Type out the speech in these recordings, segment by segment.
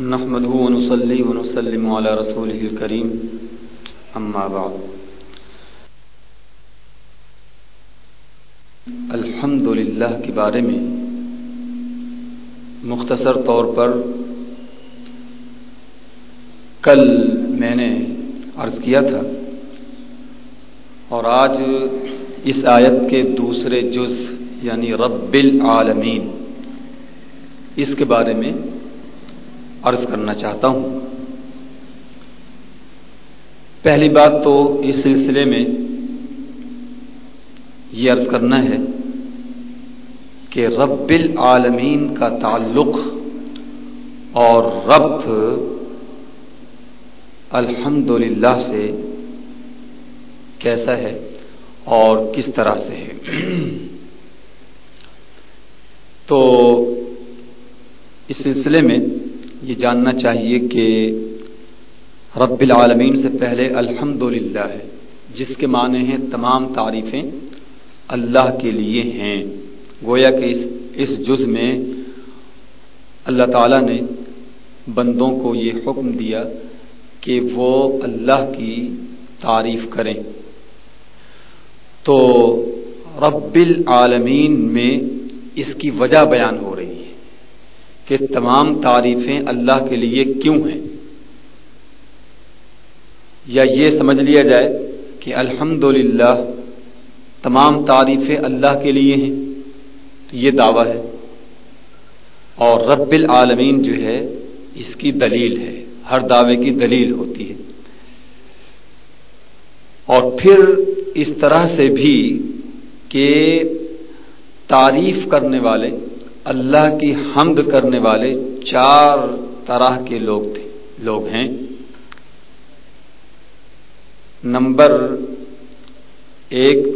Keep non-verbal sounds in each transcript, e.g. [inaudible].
نحمده ونصلي ونسلم على رسوله الكريم. أما بعد. الحمد للہ کے بارے میں مختصر طور پر کل میں نے عرض کیا تھا اور آج اس آیت کے دوسرے جز یعنی رب العالمین اس کے بارے میں عرض کرنا چاہتا ہوں۔ پہلی بات تو اس سلسلے میں یہ عرض کرنا ہے کہ رب العالمین کا تعلق اور ربط الحمد سے کیسا ہے اور کس طرح سے ہے۔ تو اس سلسلے میں یہ جاننا چاہیے کہ رب العالمین سے پہلے الحمد ہے، جس کے معنی ہیں تمام تعریفیں اللہ کے لیے ہیں۔ گویا کہ اس اس جز میں اللہ تعالیٰ نے بندوں کو یہ حکم دیا کہ وہ اللہ کی تعریف کریں۔ تو رب العالمین میں اس کی وجہ بیان ہو رہی کہ تمام تعریفیں اللہ کے لیے کیوں ہیں؟ یا یہ سمجھ لیا جائے کہ الحمد تمام تعریفیں اللہ کے لیے ہیں یہ دعویٰ ہے۔ اور رب العالمین جو ہے، اس کی دلیل ہے، ہر دعوے کی دلیل ہوتی ہے۔ اور پھر اس طرح سے بھی کہ تعریف کرنے والے اللہ کی حمد کرنے والے چار طرح کے لوگ تھے۔ لوگ ہیں۔ نمبر ایک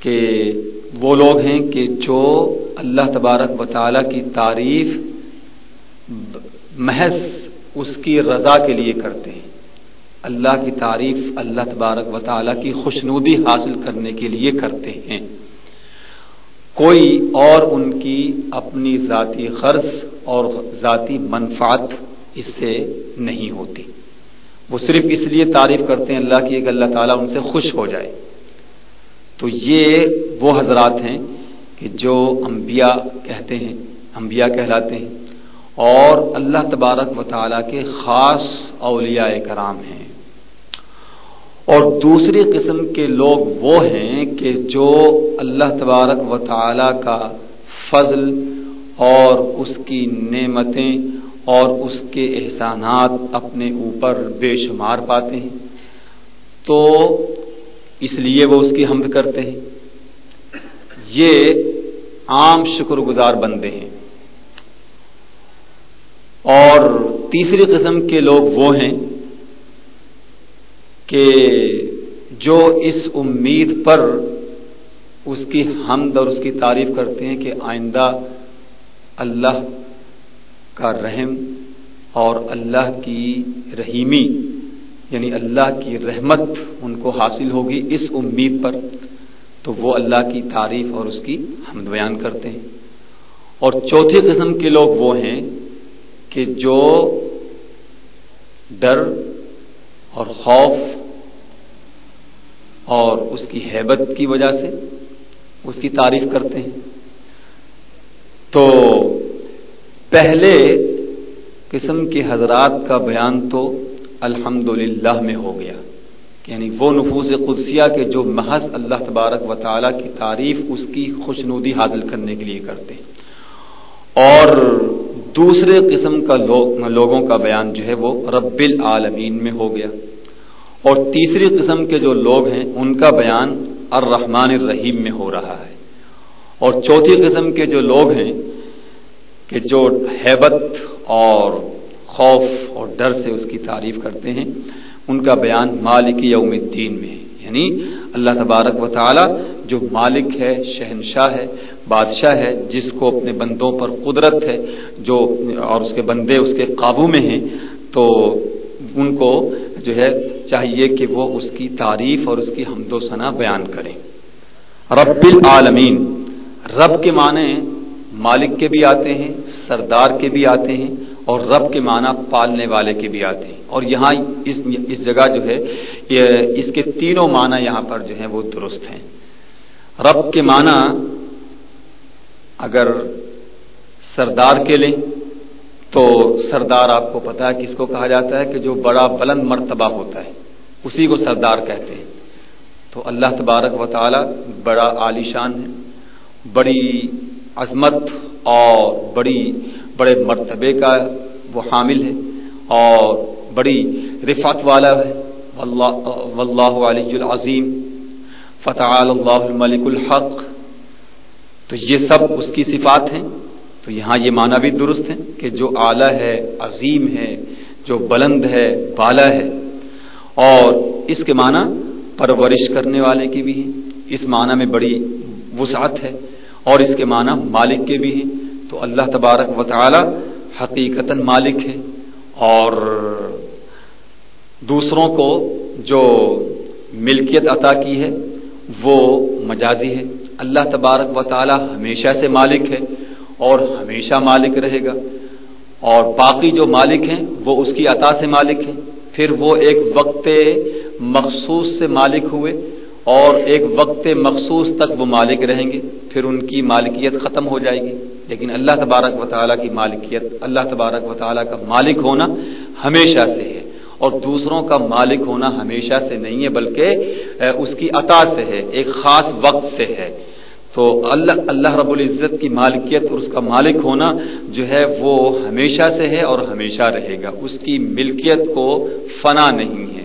کہ وہ لوگ ہیں کہ جو اللہ تبارک و تعالیٰ کی تعریف محض اس کی رضا کے لیے کرتے ہیں۔ اللہ کی تعریف اللہ تبارک و تعالیٰ کی خوشنودی حاصل کرنے کے لیے کرتے ہیں۔ کوئی اور ان کی اپنی ذاتی خرض اور ذاتی منفعت اس سے نہیں ہوتی۔ وہ صرف اس لیے تعریف کرتے ہیں اللہ کی کہ اللہ تعالیٰ ان سے خوش ہو جائے۔ تو یہ وہ حضرات ہیں کہ جو انبیاء کہتے ہیں، انبیاء کہلاتے ہیں۔ اور اللہ تبارک و تعالیٰ کے خاص اولیاء کرام ہیں۔ اور دوسری قسم کے لوگ وہ ہیں کہ جو اللہ تبارک و تعالی کا فضل اور اس کی نعمتیں اور اس کے احسانات اپنے اوپر بے شمار پاتے ہیں۔ تو اس لیے وہ اس کی حمد کرتے ہیں۔ یہ عام شکر گزار بندے ہیں۔ اور تیسری قسم کے لوگ وہ ہیں کہ جو اس امید پر اس کی حمد اور اس کی تعریف کرتے ہیں کہ آئندہ اللہ کا رحم اور اللہ کی رحیمی یعنی اللہ کی رحمت ان کو حاصل ہوگی اس امید پر، تو وہ اللہ کی تعریف اور اس کی حمد بیان کرتے ہیں۔ اور چوتھی قسم کے لوگ وہ ہیں کہ جو ڈر اور خوف اور اس کی حیبت کی وجہ سے اس کی تعریف کرتے ہیں۔ تو پہلے قسم کے حضرات کا بیان تو الحمد میں ہو گیا۔ یعنی وہ نفوس قدسیہ کے جو محض اللہ تبارک و تعالیٰ کی تعریف اس کی خوشنودی حاصل کرنے کے لیے کرتے ہیں۔ اور دوسرے قسم کا لوگ لوگوں کا بیان جو ہے وہ رب العالمین میں ہو گیا۔ اور تیسری قسم کے جو لوگ ہیں، ان کا بیان الرحمن الرحیم میں ہو رہا ہے۔ اور چوتھی قسم کے جو لوگ ہیں، کہ جو حیبت اور خوف اور ڈر سے اس کی تعریف کرتے ہیں، ان کا بیان مالک یوم الدین میں ہے۔ یعنی اللہ تبارک و تعالی جو مالک ہے، شہنشاہ ہے، بادشاہ ہے، جس کو اپنے بندوں پر قدرت ہے، جو اور اس کے بندے اس کے قابو میں ہیں، تو ان کو جو ہے چاہیے کہ وہ اس کی تعریف اور اس کی حمد و ثنا بیان کریں۔ رب العالمین، رب کے معنی مالک کے بھی آتے ہیں، سردار کے بھی آتے ہیں اور رب کے معنی پالنے والے کے بھی آتے ہیں۔ اور یہاں اس اس جگہ جو ہے اس کے تینوں معنی یہاں پر جو ہیں وہ درست ہیں۔ رب کے معنی اگر سردار کے لیں، تو سردار آپ کو پتا ہے، کس کو کہا جاتا ہے کہ جو بڑا بلند مرتبہ ہوتا ہے، اسی کو سردار کہتے ہیں۔ تو اللہ تبارک و تعالی بڑا عالی شان ہے، بڑی عظمت اور بڑی، بڑے مرتبے کا وہ حامل ہے اور بڑی رفعت والا ہے۔ واللہ علی العظیم۔ فتح اللہ الملک الحق۔ تو یہ سب اس کی صفات ہیں۔ تو یہاں یہ معنی بھی درست ہے کہ جو اعلیٰ ہے، عظیم ہے، جو بلند ہے، بالا ہے۔ اور اس کے معنی پرورش کرنے والے کی بھی ہیں۔ اس معنی میں بڑی وسعت ہے۔ اور اس کے معنی مالک کے بھی ہیں۔ تو اللہ تبارک و تعالی حقیقتا مالک ہے اور دوسروں کو جو ملکیت عطا کی ہے، وہ مجازی ہے۔ اللہ تبارک و تعالی ہمیشہ سے مالک ہے اور ہمیشہ مالک رہے گا۔ اور باقی جو مالک ہیں، وہ اس کی عطا سے مالک ہیں۔ پھر وہ ایک وقت مخصوص سے مالک ہوئے۔ اور ایک وقت مخصوص تک وہ مالک رہیں گے، پھر ان کی مالکیت ختم ہو جائے گی۔ لیکن اللہ تبارک و تعالیٰ کی مالکیت، اللہ تبارک و تعالیٰ کا مالک ہونا ہمیشہ سے ہے۔ اور دوسروں کا مالک ہونا ہمیشہ سے نہیں ہے، بلکہ اس کی عطا سے ہے، ایک خاص وقت سے ہے۔ تو اللہ اللہ رب العزت کی مالکیت اور اس کا مالک ہونا جو ہے وہ ہمیشہ سے ہے اور ہمیشہ رہے گا۔ اس کی ملکیت کو فنا نہیں ہے۔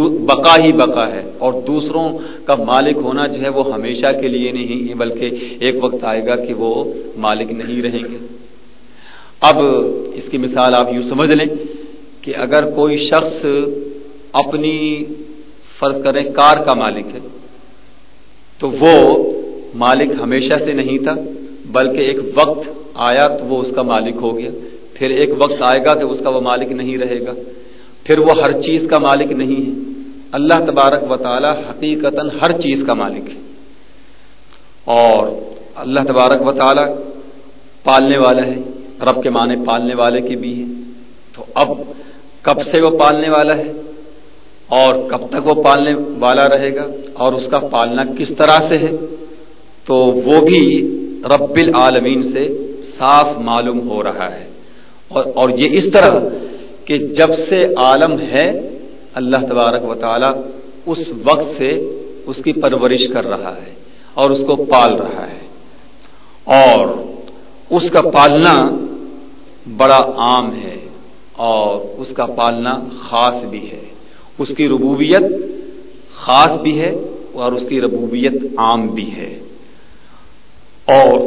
بقا ہی بقا ہے اور دوسروں کا مالک ہونا جو ہے وہ ہمیشہ کے لیے نہیں ہے، بلکہ ایک وقت آئے گا کہ وہ مالک نہیں رہیں گے۔ اب اس کی مثال آپ یوں سمجھ لیں کہ اگر کوئی شخص اپنی فرض کریں کار کا مالک ہے، تو وہ مالک ہمیشہ سے نہیں تھا، بلکہ ایک وقت آیا تو وہ اس کا مالک ہو گیا۔ پھر ایک وقت آئے گا کہ اس کا وہ مالک نہیں رہے گا۔ پھر وہ ہر چیز کا مالک نہیں ہے۔ اللہ تبارک و تعالی حقیقت ہر چیز کا مالک ہے۔ اور اللہ تبارک و تعالی پالنے والا ہے، رب کے معنی پالنے والے کی بھی ہے۔ تو اب کب سے وہ پالنے والا ہے؟ اور کب تک وہ پالنے والا رہے گا؟ اور اس کا پالنا کس طرح سے ہے؟ تو وہ بھی رب العالمین سے صاف معلوم ہو رہا ہے۔ اور اور یہ اس طرح کہ جب سے عالم ہے اللہ تبارک و تعالی اس وقت سے اس کی پرورش کر رہا ہے اور اس کو پال رہا ہے۔ اور اس کا پالنا بڑا عام ہے اور اس کا پالنا خاص بھی ہے۔ اس کی ربوبیت خاص بھی ہے اور اس کی ربوبیت عام بھی ہے۔ اور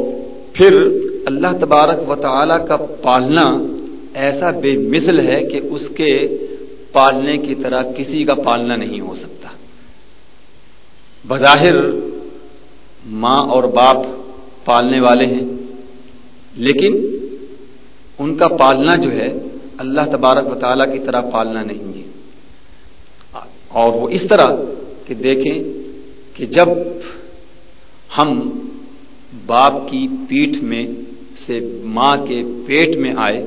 پھر اللہ تبارک و تعالی کا پالنا ایسا بے مثل ہے کہ اس کے پالنے کی طرح کسی کا پالنا نہیں ہو سکتا۔ بظاہر ماں اور باپ پالنے والے ہیں، لیکن ان کا پالنا جو ہے، اللہ تبارک و تعالیٰ کی طرح پالنا نہیں ہے۔ اور وہ اس طرح کہ دیکھیں کہ جب ہم باپ کی پیٹھ میں سے ماں کے پیٹ میں آئے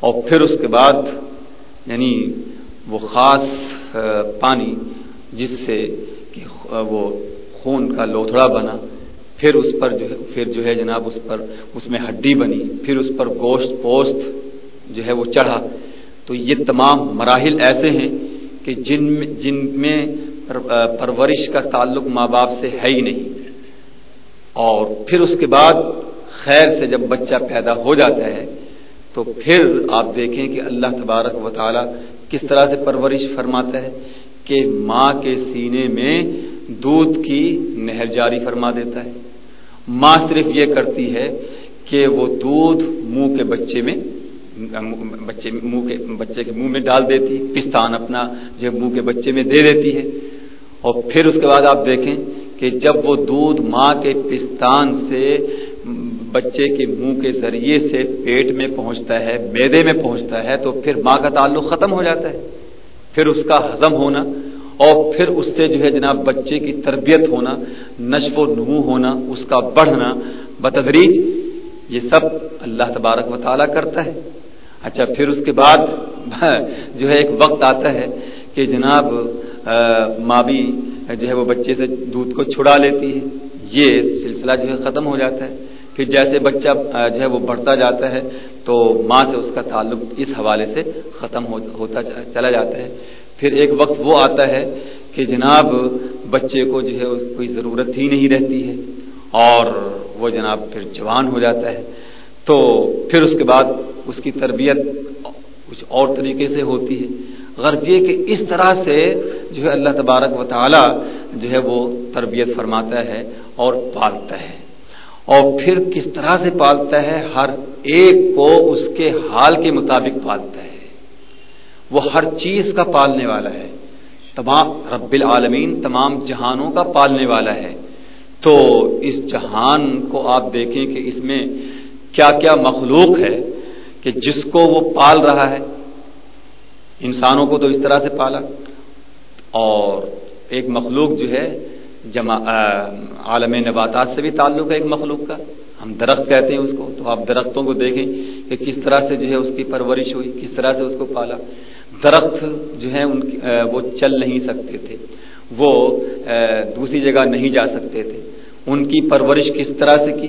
اور پھر اس کے بعد یعنی وہ خاص پانی جس سے کہ وہ خون کا لوتھڑا بنا، پھر اس پر جو ہے، پھر جو ہے جناب اس پر اس میں ہڈی بنی، پھر اس پر گوشت، پوست جو ہے وہ چڑھا۔ تو یہ تمام مراحل ایسے ہیں کہ جن جن میں پرورش کا تعلق ماں باپ سے ہے ہی نہیں۔ اور پھر اس کے بعد خیر سے جب بچہ پیدا ہو جاتا ہے، تو پھر آپ دیکھیں کہ اللہ تبارک و تعالی کس طرح سے پرورش فرماتا ہے کہ ماں کے سینے میں دودھ کی نہر جاری فرما دیتا ہے۔ ماں صرف یہ کرتی ہے کہ وہ دودھ منہ کے بچے میں، بچے منہ کے، بچے کے منہ میں ڈال دیتی پستان اپنا جو منہ کے بچے میں دے دیتی ہے۔ اور پھر اس کے بعد آپ دیکھیں کہ جب وہ دودھ ماں کے پستان سے بچے کے منہ کے ذریعے سے پیٹ میں پہنچتا ہے، میدے میں پہنچتا ہے، تو پھر ماں کا تعلق ختم ہو جاتا ہے۔ پھر اس کا ہضم ہونا اور پھر اس سے جو ہے جناب بچے کی تربیت ہونا، نشو و نمو ہونا، اس کا بڑھنا۔ بتدریج یہ سب اللہ تبارک و تعالیٰ کرتا ہے۔ اچھا پھر اس کے بعد [laughs] جو ہے ایک وقت آتا ہے کہ جناب ماں بھی جو ہے وہ بچے سے دودھ کو چھڑا لیتی ہے۔ یہ سلسلہ جو ہے ختم ہو جاتا ہے۔ پھر جیسے بچہ جو ہے وہ بڑھتا جاتا ہے تو ماں سے اس کا تعلق اس حوالے سے ختم ہوتا چلا جاتا ہے۔ پھر ایک وقت وہ آتا ہے کہ جناب بچے کو جو ہے اس، کوئی ضرورت ہی نہیں رہتی ہے اور وہ جناب پھر جوان ہو جاتا ہے۔ تو پھر اس کے بعد اس کی تربیت کچھ اور طریقے سے ہوتی ہے۔ غرض یہ کہ اس طرح سے جو ہے اللہ تبارک و تعالی جو ہے وہ تربیت فرماتا ہے اور پالتا ہے۔ اور پھر کس طرح سے پالتا ہے؟ ہر ایک کو اس کے حال کے مطابق پالتا ہے۔ وہ ہر چیز کا پالنے والا ہے۔ تمام رب العالمین، تمام جہانوں کا پالنے والا ہے۔ تو اس جہان کو آپ دیکھیں کہ اس میں کیا کیا مخلوق ہے کہ جس کو وہ پال رہا ہے۔ انسانوں کو تو اس طرح سے پالا۔ اور ایک مخلوق جو ہے جمع عالم نباتات سے بھی تعلق ہے ایک مخلوق کا۔ ہم درخت کہتے ہیں اس کو، تو آپ درختوں کو دیکھیں کہ کس طرح سے جو ہے اس کی پرورش ہوئی، کس طرح سے اس کو پالا۔ درخت جو ہے ان وہ چل نہیں سکتے تھے۔ وہ دوسری جگہ نہیں جا سکتے تھے۔ ان کی پرورش کس طرح سے کی؟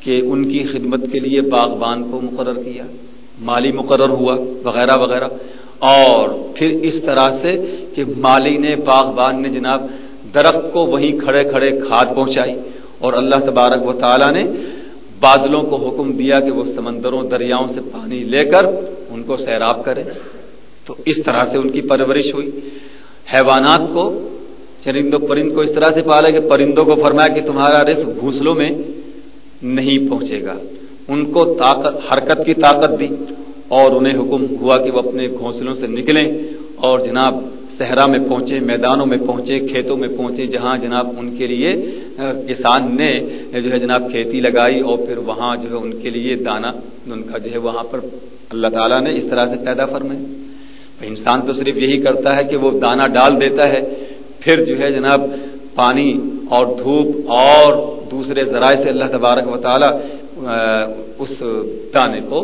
کہ ان کی خدمت کے لیے باغبان کو مقرر کیا، مالی مقرر ہوا، وغیرہ وغیرہ۔ اور پھر اس طرح سے کہ مالی نے، باغبان نے جناب درخت کو وہیں کھڑے کھڑے کھاد پہنچائی اور اللہ تبارک و تعالی نے بادلوں کو حکم دیا کہ وہ سمندروں دریاؤں سے پانی لے کر ان کو سیراب کرے۔ تو اس طرح سے ان کی پرورش ہوئی۔ حیوانات کو چرند و پرند کو اس طرح سے پالا کہ پرندوں کو فرمایا کہ تمہارا رزق گھونسلوں میں نہیں پہنچے گا۔ ان کو طاقت، حرکت کی طاقت دی اور انہیں حکم ہوا کہ وہ اپنے گھونسلوں سے نکلیں۔ اور جناب صحرا میں پہنچے، میدانوں میں پہنچے، کھیتوں میں پہنچے، جہاں جناب ان کے لیے کسان نے جو ہے جناب کھیتی لگائی اور پھر وہاں جو ہے ان کے لیے دانا ان کا جو ہے وہاں پر اللہ تعالیٰ نے اس طرح سے پیدا فرمائے انسان تو صرف یہی کرتا ہے کہ وہ دانا ڈال دیتا ہے، پھر جو ہے جناب پانی اور دھوپ اور دوسرے ذرائع سے اللہ تبارک و تعالیٰ اس دانے کو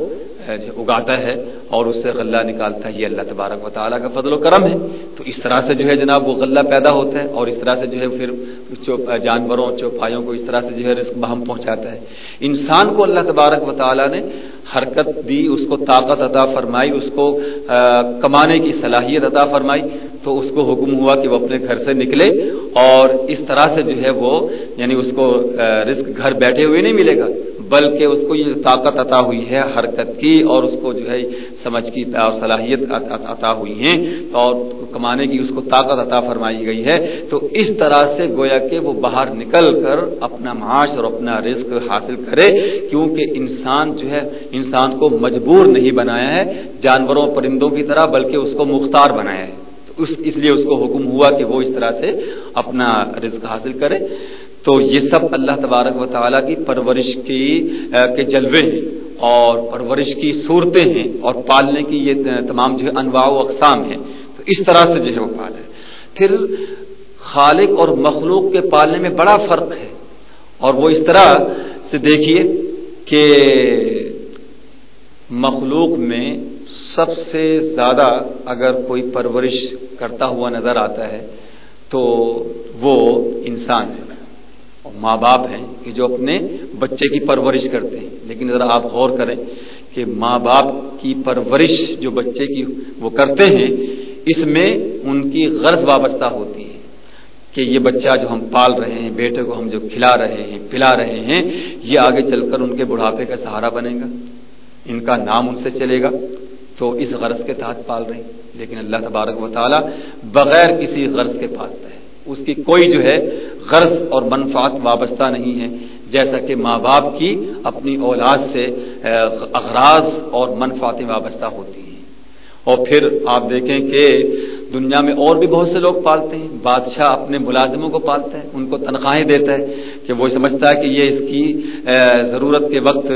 اگاتا ہے اور اس سے غلہ نکالتا ہے یہ اللہ تبارک و تعالیٰ کا فضل و کرم ہے۔ تو اس طرح سے جو ہے جناب وہ غلہ پیدا ہوتا ہے اور اس طرح سے جو ہے پھر جانوروں چوپایوں کو اس طرح سے جو ہے رزق بہم پہنچاتا ہے۔ انسان کو اللہ تبارک و تعالیٰ نے حرکت دی، اس کو طاقت عطا فرمائی، اس کو کمانے کی صلاحیت عطا فرمائی۔ تو اس کو حکم ہوا کہ وہ اپنے گھر سے نکلے اور اس طرح سے جو ہے وہ یعنی اس کو رزق گھر بیٹھے ہوئے نہیں ملے گا، بلکہ اس کو یہ طاقت عطا ہوئی ہے حرکت کی اور اس کو جو ہے سمجھ کی صلاحیت عطا ہوئی ہیں اور کمانے کی اس کو طاقت عطا فرمائی گئی ہے۔ تو اس طرح سے گویا کہ وہ باہر نکل کر اپنا معاش اور اپنا رزق حاصل کرے، کیونکہ انسان جو ہے، انسان کو مجبور نہیں بنایا ہے، جانوروں پرندوں کی طرح، بلکہ اس کو مختار بنایا ہے۔ اس اس لیے اس کو حکم ہوا کہ وہ اس طرح سے اپنا رزق حاصل کرے۔ تو یہ سب اللہ تبارک و تعالیٰ کی پرورش کی کے جلوے ہیں۔ اور پرورش کی صورتیں ہیں اور پالنے کی یہ تمام جو ہے انواع و اقسام ہیں، تو اس طرح سے جو ہے وہ پال ہے۔ پھر خالق اور مخلوق کے پالنے میں بڑا فرق ہے۔ اور وہ اس طرح سے دیکھیے کہ مخلوق میں سب سے زیادہ اگر کوئی پرورش کرتا ہوا نظر آتا ہے، تو وہ انسان ہے۔ اور ماں باپ ہیں کہ جو اپنے بچے کی پرورش کرتے ہیں۔ لیکن ذرا آپ غور کریں کہ ماں باپ کی پرورش جو بچے کی وہ کرتے ہیں، اس میں ان کی غرض وابستہ ہوتی ہے کہ یہ بچہ جو ہم پال رہے ہیں، بیٹے کو ہم جو کھلا رہے ہیں، پلا رہے ہیں، یہ آگے چل کر ان کے بڑھاپے کا سہارا بنے گا۔ ان کا نام ان سے چلے گا۔ تو اس غرض کے تحت پال رہے ہیں۔ لیکن اللہ تبارک و تعالیٰ بغیر کسی غرض کے پالتا ہے۔ اس کی کوئی جو ہے غرض اور منفات وابستہ نہیں ہے۔ جیسا کہ ماں باپ کی اپنی اولاد سے اغراض اور منفاتیں وابستہ ہوتی ہیں۔ اور پھر آپ دیکھیں کہ دنیا میں اور بھی بہت سے لوگ پالتے ہیں۔ بادشاہ اپنے ملازموں کو پالتا ہے، ان کو تنخواہیں دیتا ہے کہ وہ سمجھتا ہے کہ یہ اس کی ضرورت کے وقت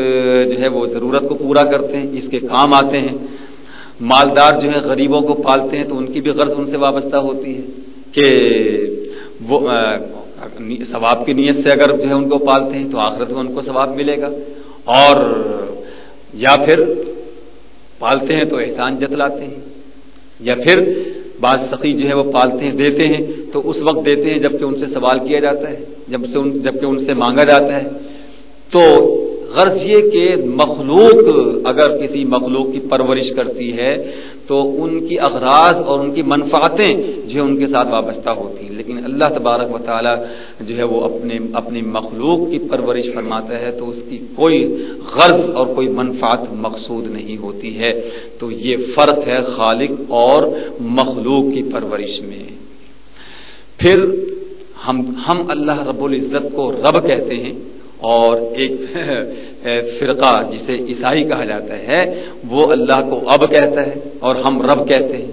جو ہے وہ ضرورت کو پورا کرتے ہیں، اس کے کام آتے ہیں۔ مالدار جو ہے غریبوں کو پالتے ہیں تو ان کی بھی غرض ان سے وابستہ ہوتی ہے کہ وہ ثواب کی نیت سے اگر جو ہے ان کو پالتے ہیں تو آخرت میں ان کو ثواب ملے گا۔ اور یا پھر پالتے ہیں تو احسان جتلاتے ہیں۔ یا پھر بعض سخی جو ہے وہ پالتے ہیں، دیتے ہیں، تو اس وقت دیتے ہیں جبکہ ان سے سوال کیا جاتا ہے، جب سے جبکہ ان سے مانگا جاتا ہے۔ تو غرض یہ کہ مخلوق اگر کسی مخلوق کی پرورش کرتی ہے تو ان کی اغراض اور ان کی منفعتیں جو ہے ان کے ساتھ وابستہ ہوتی ہیں۔ لیکن اللہ تبارک و تعالی جو ہے وہ اپنے اپنی مخلوق کی پرورش فرماتا ہے تو اس کی کوئی غرض اور کوئی منفعت مقصود نہیں ہوتی ہے۔ تو یہ فرق ہے خالق اور مخلوق کی پرورش میں۔ پھر ہم ہم اللہ رب العزت کو رب کہتے ہیں۔ اور ایک [laughs] فرقہ جسے عیسائی کہا جاتا ہے، وہ اللہ کو اب کہتا ہے اور ہم رب کہتے ہیں۔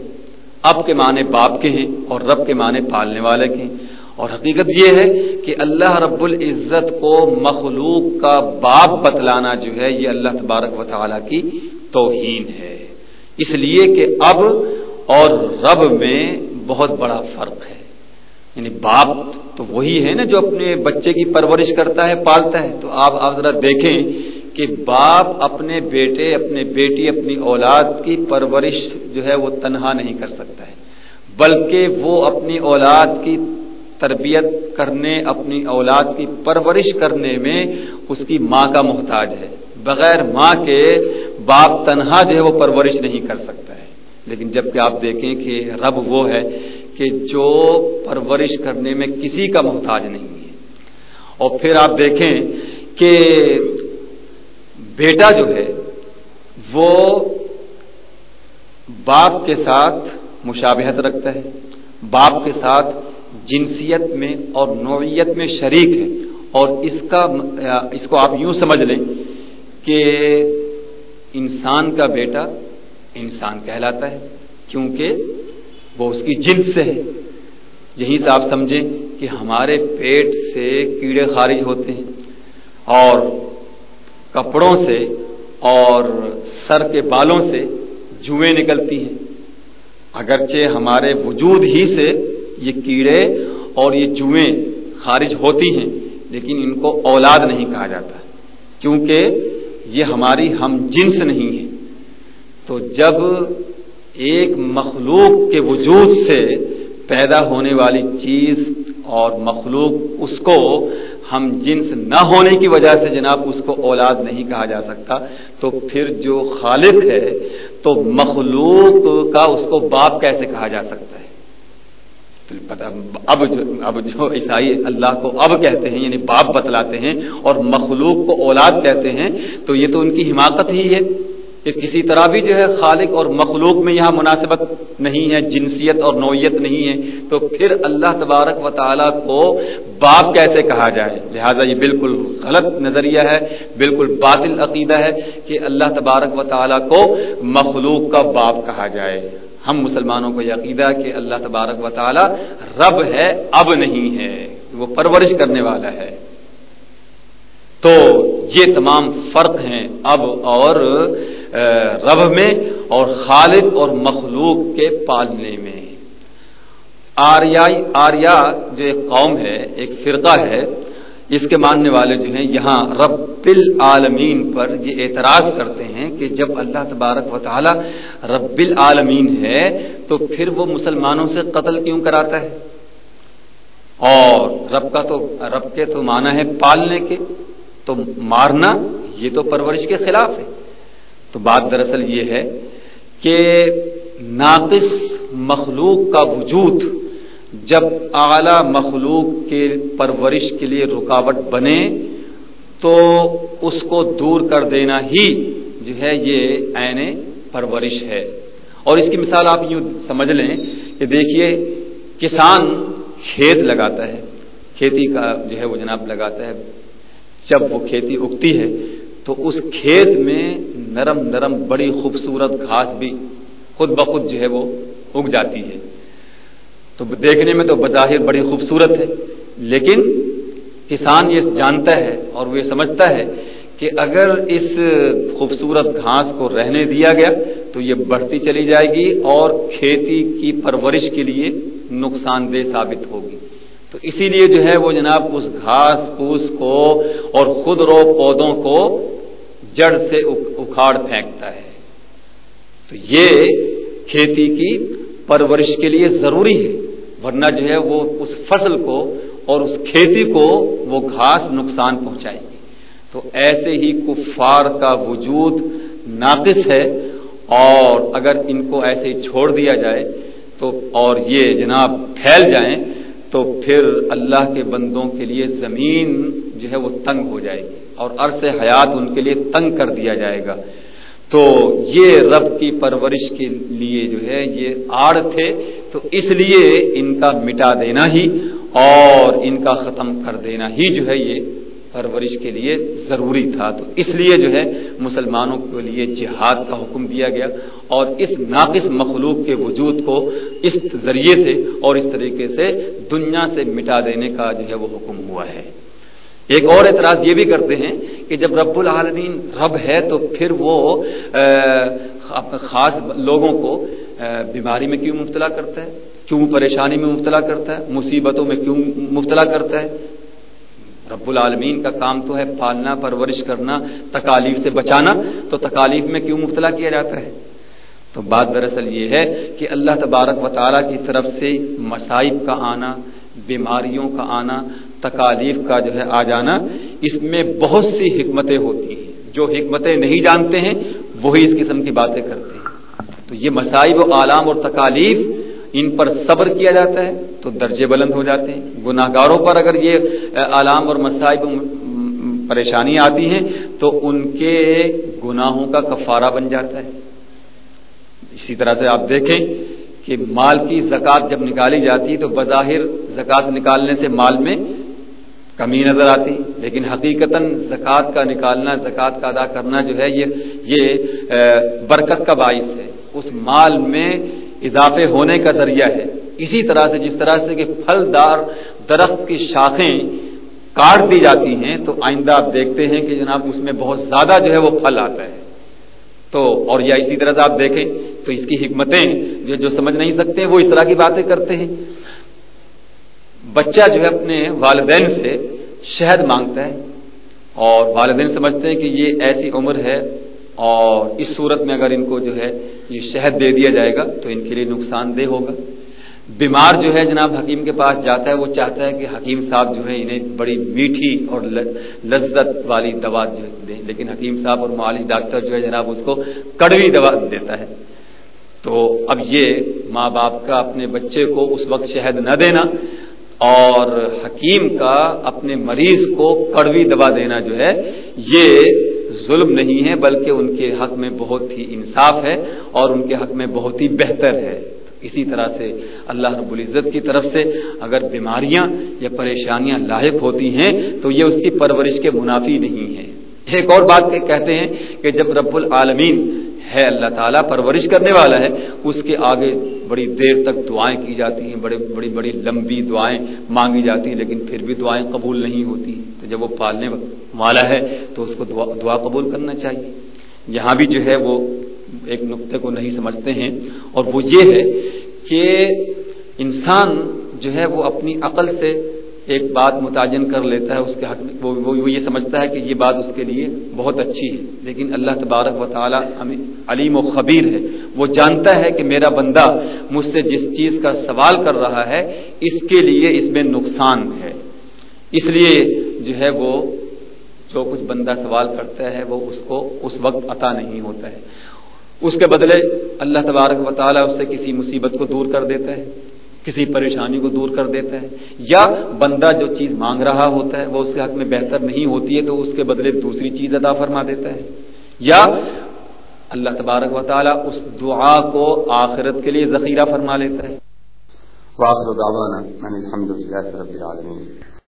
اب کے معنی باپ کے ہیں اور رب کے معنی پالنے والے کے ہیں۔ اور حقیقت یہ ہے کہ اللہ رب العزت کو مخلوق کا باپ بتلانا جو ہے، یہ اللہ تبارک و تعالیٰ کی توہین ہے۔ اس لیے کہ اب اور رب میں بہت بڑا فرق ہے۔ یعنی باپ تو وہی ہے نا جو اپنے بچے کی پرورش کرتا ہے، پالتا ہے۔ تو آپ آپ ذرا دیکھیں کہ باپ اپنے بیٹے، اپنے بیٹی، اپنی اولاد کی پرورش جو ہے وہ تنہا نہیں کر سکتا ہے۔ بلکہ وہ اپنی اولاد کی تربیت کرنے، اپنی اولاد کی پرورش کرنے میں اس کی ماں کا محتاج ہے۔ بغیر ماں کے باپ تنہا جو ہے وہ پرورش نہیں کر سکتا ہے۔ لیکن جبکہ آپ دیکھیں کہ رب وہ ہے کہ جو پرورش کرنے میں کسی کا محتاج نہیں ہے۔ اور پھر آپ دیکھیں کہ بیٹا جو ہے، وہ باپ کے ساتھ مشابہت رکھتا ہے۔ باپ کے ساتھ جنسیت میں اور نوعیت میں شریک ہے۔ اور اس کا، اس کو آپ یوں سمجھ لیں کہ انسان کا بیٹا انسان کہلاتا ہے۔ کیونکہ وہ اس کی جنس سے ہے۔ یہی سے آپ سمجھیں کہ ہمارے پیٹ سے کیڑے خارج ہوتے ہیں اور کپڑوں سے اور سر کے بالوں سے جوئیں نکلتی ہیں۔ اگرچہ ہمارے وجود ہی سے یہ کیڑے اور یہ جوئیں خارج ہوتی ہیں، لیکن ان کو اولاد نہیں کہا جاتا، کیونکہ یہ ہماری ہم جنس نہیں ہے تو جب ایک مخلوق کے وجود سے پیدا ہونے والی چیز اور مخلوق اس کو ہم جنس نہ ہونے کی وجہ سے جناب اس کو اولاد نہیں کہا جا سکتا۔ تو پھر جو خالق ہے، تو مخلوق کا اس کو باپ کیسے کہا جا سکتا ہے؟ اب جو اب جو عیسائی اللہ کو اب کہتے ہیں یعنی باپ بتلاتے ہیں اور مخلوق کو اولاد کہتے ہیں، تو یہ تو ان کی حماقت ہی ہے۔ کہ کسی طرح بھی جو ہے خالق اور مخلوق میں یہاں مناسبت نہیں ہے، جنسیت اور نوعیت نہیں ہے، تو پھر اللہ تبارک و تعالیٰ کو باپ کیسے کہا جائے؟ لہذا یہ بالکل غلط نظریہ ہے، بالکل باطل عقیدہ ہے کہ اللہ تبارک و تعالیٰ کو مخلوق کا باپ کہا جائے۔ ہم مسلمانوں کو یہ عقیدہ کہ اللہ تبارک و تعالیٰ رب ہے، اب نہیں ہے، وہ پرورش کرنے والا ہے۔ تو یہ تمام فرق ہیں، اب اور رب میں اور خالق اور مخلوق کے پالنے میں۔ آریائی، آریا جو ایک قوم ہے، ایک فرقہ ہے، اس کے ماننے والے جو ہیں، یہاں رب العالمین پر یہ اعتراض کرتے ہیں کہ جب اللہ تبارک و تعالی رب العالمین ہے، تو پھر وہ مسلمانوں سے قتل کیوں کراتا ہے؟ اور رب کا تو، رب کے تو معنی ہے پالنے کے، تو مارنا، یہ تو پرورش کے خلاف ہے۔ تو بات دراصل یہ ہے کہ ناقص مخلوق کا وجود جب اعلی مخلوق کے پرورش کے لیے رکاوٹ بنے تو اس کو دور کر دینا ہی جو ہے یہ عین پرورش ہے۔ اور اس کی مثال آپ یوں سمجھ لیں کہ دیکھیے کسان کھیت لگاتا ہے، کھیتی کا جو ہے وہ جناب لگاتا ہے۔ جب وہ کھیتی اگتی ہے تو اس کھیت میں نرم نرم بڑی خوبصورت گھاس بھی خود بخود جو ہے وہ اگ جاتی ہے۔ تو دیکھنے میں تو بظاہر بڑی خوبصورت ہے، لیکن کسان یہ جانتا ہے اور وہ یہ سمجھتا ہے کہ اگر اس خوبصورت گھاس کو رہنے دیا گیا تو یہ بڑھتی چلی جائے گی اور کھیتی کی پرورش کے لیے نقصان دہ ثابت ہوگی۔ تو اسی لیے جو ہے وہ جناب اس گھاس پھوس کو اور خود رو پودوں کو جڑ سے اکھاڑ پھینکتا ہے۔ تو یہ کھیتی کی پرورش کے لیے ضروری ہے، ورنہ جو ہے وہ اس فصل کو اور اس کھیتی کو وہ گھاس نقصان پہنچائے گی۔ تو ایسے ہی کفار کا وجود ناقص ہے اور اگر ان کو ایسے ہی چھوڑ دیا جائے تو اور یہ جناب پھیل جائیں تو پھر اللہ کے بندوں کے لیے زمین جو ہے وہ تنگ ہو جائے گی۔ اور عرص حیات ان کے لیے تنگ کر دیا جائے گا۔ تو یہ رب کی پرورش کے لیے جو ہے یہ آڑ تھے، تو اس لیے ان کا مٹا دینا ہی اور ان کا ختم کر دینا ہی جو ہے یہ پرورش کے لیے ضروری تھا۔ تو اس لیے جو ہے مسلمانوں کے لیے جہاد کا حکم دیا گیا اور اس ناقص مخلوق کے وجود کو اس ذریعے سے اور اس طریقے سے دنیا سے مٹا دینے کا جو ہے وہ حکم ہوا ہے۔ ایک اور اعتراض یہ بھی کرتے ہیں کہ جب رب العالمین رب ہے تو پھر وہ خاص لوگوں کو بیماری میں کیوں مبتلا کرتا ہے؟ کیوں پریشانی میں مبتلا کرتا ہے؟ مصیبتوں میں کیوں مبتلا کرتا ہے؟ رب العالمین کا کام تو ہے پالنا، پرورش کرنا، تکالیف سے بچانا، تو تکالیف میں کیوں مبتلا کیا جاتا ہے؟ تو بات دراصل یہ ہے کہ اللہ تبارک و تعالیٰ کی طرف سے مصائب کا آنا بیماریوں کا آنا، تکالیف کا جو ہے آ جانا، اس میں بہت سی حکمتیں ہوتی ہیں۔ جو حکمتیں نہیں جانتے ہیں، وہی اس قسم کی باتیں کرتے ہیں۔ تو یہ مسائب و عالام اور تکالیف ان پر صبر کیا جاتا ہے تو درجے بلند ہو جاتے ہیں۔ گناہ گاروں پر اگر یہ عالام اور مسائب پریشانی آتی ہیں تو ان کے گناہوں کا کفارہ بن جاتا ہے۔ اسی طرح سے آپ دیکھیں کہ مال کی زکوٰۃ جب نکالی جاتی تو بظاہر زکوٰۃ نکالنے سے مال میں کمی نظر آتی۔ لیکن حقیقت زکوٰۃ کا نکالنا زکوٰۃ کا ادا کرنا جو ہے یہ یہ برکت کا باعث ہے۔ اس مال میں اضافے ہونے کا ذریعہ ہے۔ اسی طرح سے جس طرح سے کہ پھلدار درخت کی شاخیں کاٹ دی جاتی ہیں، تو آئندہ آپ دیکھتے ہیں کہ جناب اس میں بہت زیادہ جو ہے وہ پھل آتا ہے۔ تو، اور یا اسی طرح سے آپ دیکھیں تو اس کی حکمتیں جو جو سمجھ نہیں سکتے، وہ اس طرح کی باتیں کرتے ہیں۔ بچہ جو ہے اپنے والدین سے شہد مانگتا ہے اور والدین سمجھتے ہیں کہ یہ ایسی عمر ہے اور اس صورت میں اگر ان کو جو ہے یہ شہد دے دیا جائے گا تو ان کے لیے نقصان دہ ہوگا۔ بیمار جو ہے جناب حکیم کے پاس جاتا ہے، وہ چاہتا ہے کہ حکیم صاحب جو ہے انہیں بڑی میٹھی اور لذت والی دوا جو دیں۔ لیکن حکیم صاحب اور معالج ڈاکٹر جو ہے جناب اس کو کڑوی دوا دیتا ہے۔ تو اب یہ ماں باپ کا اپنے بچے کو اس وقت شہد نہ دینا اور حکیم کا اپنے مریض کو کڑوی دوا دینا جو ہے، یہ ظلم نہیں ہے، بلکہ ان کے حق میں بہت ہی انصاف ہے اور ان کے حق میں بہت ہی بہتر ہے۔ اسی طرح سے اللہ رب العزت کی طرف سے اگر بیماریاں یا پریشانیاں لاحق ہوتی ہیں، تو یہ اس کی پرورش کے منافی نہیں ہے ایک اور بات کہتے ہیں کہ جب رب العالمین ہے اللہ تعالیٰ پرورش کرنے والا ہے، اس کے آگے بڑی دیر تک دعائیں کی جاتی ہیں، بڑے بڑی بڑی لمبی دعائیں مانگی جاتی ہیں، لیکن پھر بھی دعائیں قبول نہیں ہوتی۔ تو جب وہ پالنے والا ہے، تو اس کو دعا دعا قبول کرنا چاہیے۔ یہاں بھی جو ہے وہ ایک نقطے کو نہیں سمجھتے ہیں۔ اور وہ یہ ہے کہ انسان جو ہے وہ اپنی عقل سے ایک بات متعین کر لیتا ہے، اس کے حق وہ وہ یہ سمجھتا ہے کہ یہ بات اس کے لیے بہت اچھی ہے۔ لیکن اللہ تبارک و تعالیٰ علیم و خبیر ہے۔ وہ جانتا ہے کہ میرا بندہ مجھ سے جس چیز کا سوال کر رہا ہے، اس کے لیے اس میں نقصان ہے۔ اس لیے جو ہے وہ جو کچھ بندہ سوال کرتا ہے، وہ اس کو اس وقت عطا نہیں ہوتا ہے۔ اس کے بدلے اللہ تبارک و تعالیٰ اس سے کسی مصیبت کو دور کر دیتا ہے۔ کسی پریشانی کو دور کر دیتا ہے، یا بندہ جو چیز مانگ رہا ہوتا ہے، وہ اس کے حق میں بہتر نہیں ہوتی ہے، تو اس کے بدلے دوسری چیز ادا فرما دیتا ہے۔ یا اللہ تبارک و تعالیٰ اس دعا کو آخرت کے لیے ذخیرہ فرما لیتا ہے۔